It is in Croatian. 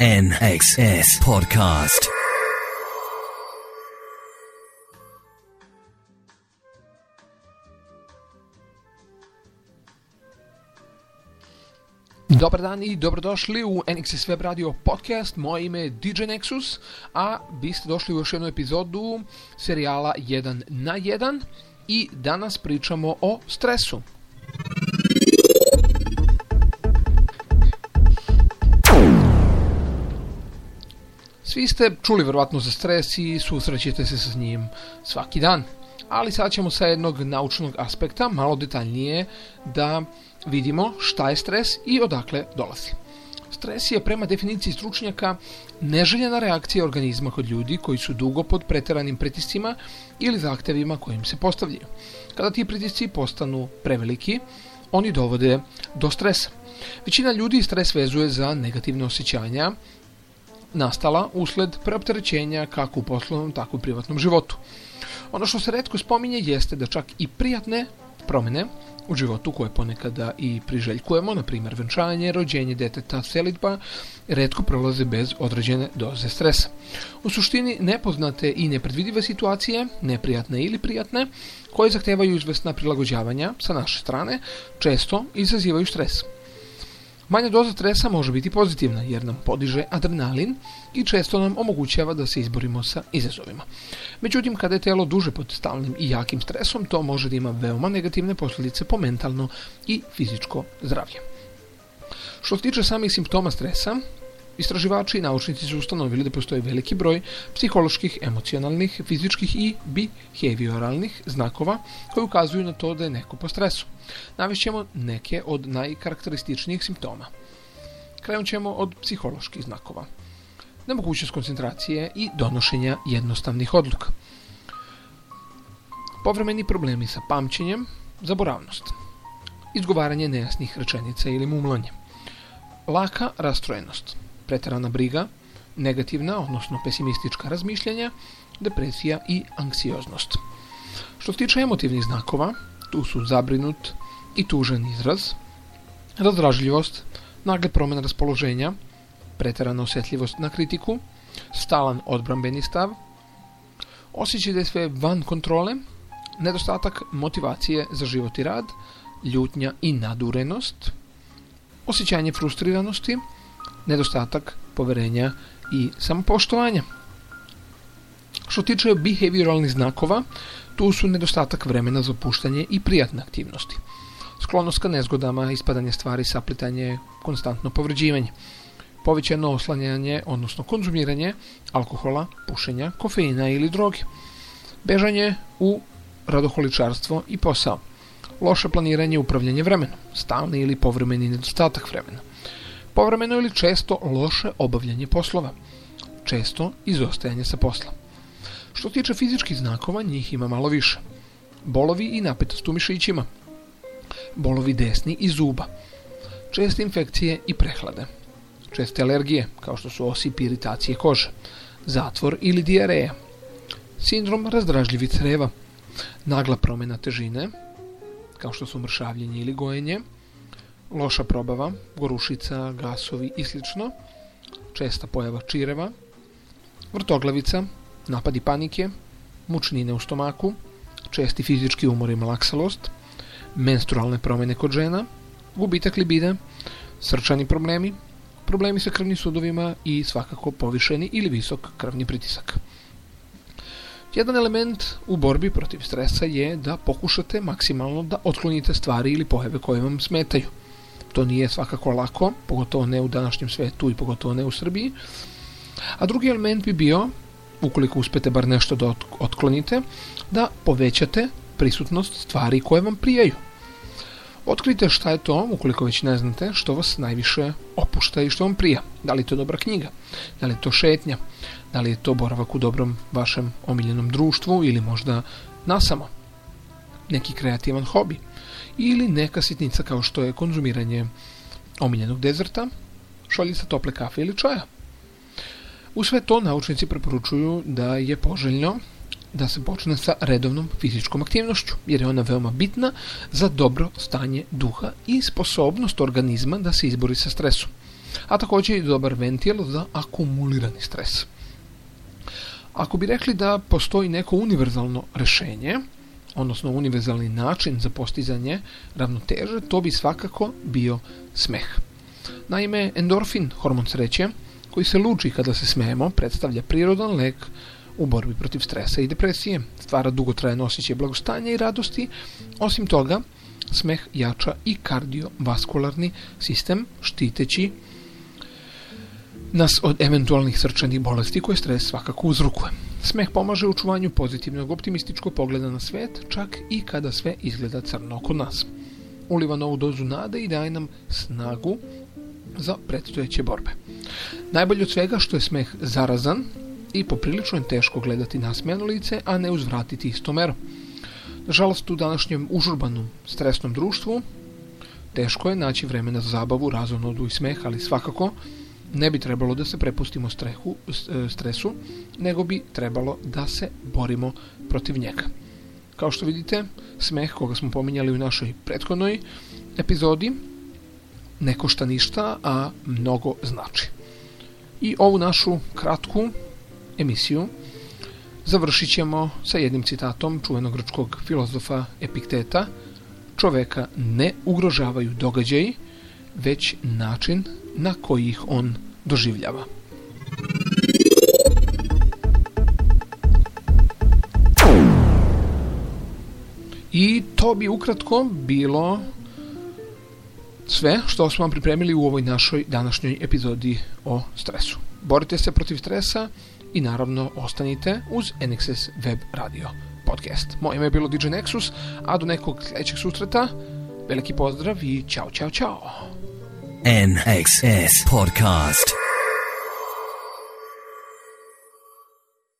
NXS Podcast. Dobar dan i dobrodošli u NXS Web Radio podcast. Moje ime je DJ Nexus, a vi ste došli u još jednu epizodu serijala 1 na 1 i danas pričamo o stresu. Svi ste čuli vjerojatno za stres i susrećete se s njim svaki dan. Ali sad ćemo sa jednog naučnog aspekta malo detaljnije da vidimo šta je stres i odakle dolazi. Stres je prema definiciji stručnjaka neželjena reakcija organizma kod ljudi koji su dugo pod pretjeranim pritiscima ili zahtjevima kojim se postavljaju. Kada ti pritisci postanu preveliki, oni dovode do stresa. Većina ljudi stres vezuje za negativne osjećanja nastala usled preopterećenja kako u poslovnom, tako u privatnom životu. Ono što se redko spominje jeste da čak i prijatne promjene u životu koje ponekada i priželjkujemo, na primjer venčanje, rođenje deteta, selitba, redko prolaze bez određene doze stresa. U suštini nepoznate i nepredvidive situacije, neprijatne ili prijatne, koje zahtevaju izvesna prilagođavanja sa naše strane, često izazivaju stres. Manja doza stresa može biti pozitivna jer nam podiže adrenalin i često nam omogućava da se izborimo sa izazovima. Međutim, kada je telo duže pod stalnim i jakim stresom, to može da ima veoma negativne posljedice po mentalno i fizičko zdravlje. Što se tiče samih simptoma stresa, Istraživači i naučnici su ustanovili da postoji veliki broj psiholoških, emocionalnih, fizičkih i behavioralnih znakova koji ukazuju na to da je neko po stresu. Navešćemo neke od najkarakterističnijih simptoma. Krenut ćemo od psiholoških znakova. Nemogućnost koncentracije i donošenja jednostavnih odluka. Povremeni problemi sa pamćenjem, zaboravnost. Izgovaranje nejasnih rečenica ili mumlanje. Laka rastrojenost pretjerana briga, negativna, odnosno pesimistička razmišljanja, depresija i anksioznost. Što se tiče emotivnih znakova, tu su zabrinut i tužan izraz, razdražljivost, nagle promjena raspoloženja, pretjerana osjetljivost na kritiku, stalan odbrambeni stav, osjećaj da je sve van kontrole, nedostatak motivacije za život i rad, ljutnja i nadurenost, osjećanje frustriranosti, nedostatak poverenja i samopoštovanja. Što tiče behavioralnih znakova, tu su nedostatak vremena za opuštanje i prijatne aktivnosti. Sklonost ka nezgodama, ispadanje stvari, saplitanje, konstantno povređivanje. Povećano oslanjanje, odnosno konzumiranje alkohola, pušenja, kofeina ili droge. Bežanje u radoholičarstvo i posao. Loše planiranje i upravljanje vremenom. Stalni ili povremeni nedostatak vremena povremeno ili često loše obavljanje poslova, često izostajanje sa posla. Što tiče fizičkih znakova, njih ima malo više. Bolovi i napetost u mišićima, bolovi desni i zuba, česte infekcije i prehlade, česte alergije, kao što su osip iritacije kože, zatvor ili dijareja, sindrom razdražljivih creva, nagla promjena težine, kao što su mršavljenje ili gojenje, loša probava, gorušica, gasovi i sl. Česta pojava čireva, vrtoglavica, napadi panike, mučnine u stomaku, česti fizički umor i malaksalost, menstrualne promjene kod žena, gubitak libide, srčani problemi, problemi sa krvnim sudovima i svakako povišeni ili visok krvni pritisak. Jedan element u borbi protiv stresa je da pokušate maksimalno da otklonite stvari ili pojave koje vam smetaju. To nije svakako lako, pogotovo ne u današnjem svijetu i pogotovo ne u Srbiji. A drugi element bi bio, ukoliko uspete bar nešto da otklonite, da povećate prisutnost stvari koje vam prijaju. Otkrite šta je to, ukoliko već ne znate, što vas najviše opušta i što vam prija. Da li je to dobra knjiga, da li je to šetnja, da li je to boravak u dobrom vašem omiljenom društvu ili možda nasamo. Neki kreativan hobi ili neka sitnica kao što je konzumiranje omiljenog dezerta, šoljica tople kafe ili čaja. U sve to naučnici preporučuju da je poželjno da se počne sa redovnom fizičkom aktivnošću, jer je ona veoma bitna za dobro stanje duha i sposobnost organizma da se izbori sa stresom. a također i dobar ventil za akumulirani stres. Ako bi rekli da postoji neko univerzalno rješenje, odnosno univerzalni način za postizanje ravnoteže, to bi svakako bio smeh. Naime, endorfin, hormon sreće, koji se luči kada se smijemo, predstavlja prirodan lek u borbi protiv stresa i depresije, stvara dugotrajan osjećaj blagostanja i radosti. Osim toga, smeh jača i kardiovaskularni sistem štiteći nas od eventualnih srčanih bolesti koje stres svakako uzrukuje. Smeh pomaže u čuvanju pozitivnog optimističkog pogleda na svijet, čak i kada sve izgleda crno oko nas. Uliva novu dozu nade i daje nam snagu za predstojeće borbe. Najbolje od svega što je smeh zarazan i poprilično je teško gledati nasmijano lice, a ne uzvratiti istomer. Nažalost, u današnjem užurbanom stresnom društvu teško je naći vremena za zabavu, razonodu i smeh, ali svakako ne bi trebalo da se prepustimo strehu, e, stresu, nego bi trebalo da se borimo protiv njega. Kao što vidite, smeh koga smo pominjali u našoj prethodnoj epizodi ne košta ništa, a mnogo znači. I ovu našu kratku emisiju završit ćemo sa jednim citatom čuvenog grčkog filozofa Epikteta čoveka ne ugrožavaju događaji, već način na koji ih on doživljava. I to bi ukratko bilo sve što smo vam pripremili u ovoj našoj današnjoj epizodi o stresu. Borite se protiv stresa i naravno ostanite uz NXS Web Radio podcast. Moje ime je bilo DJ Nexus, a do nekog sljedećeg susreta veliki pozdrav i čao, čao, čao. NXS Podcast.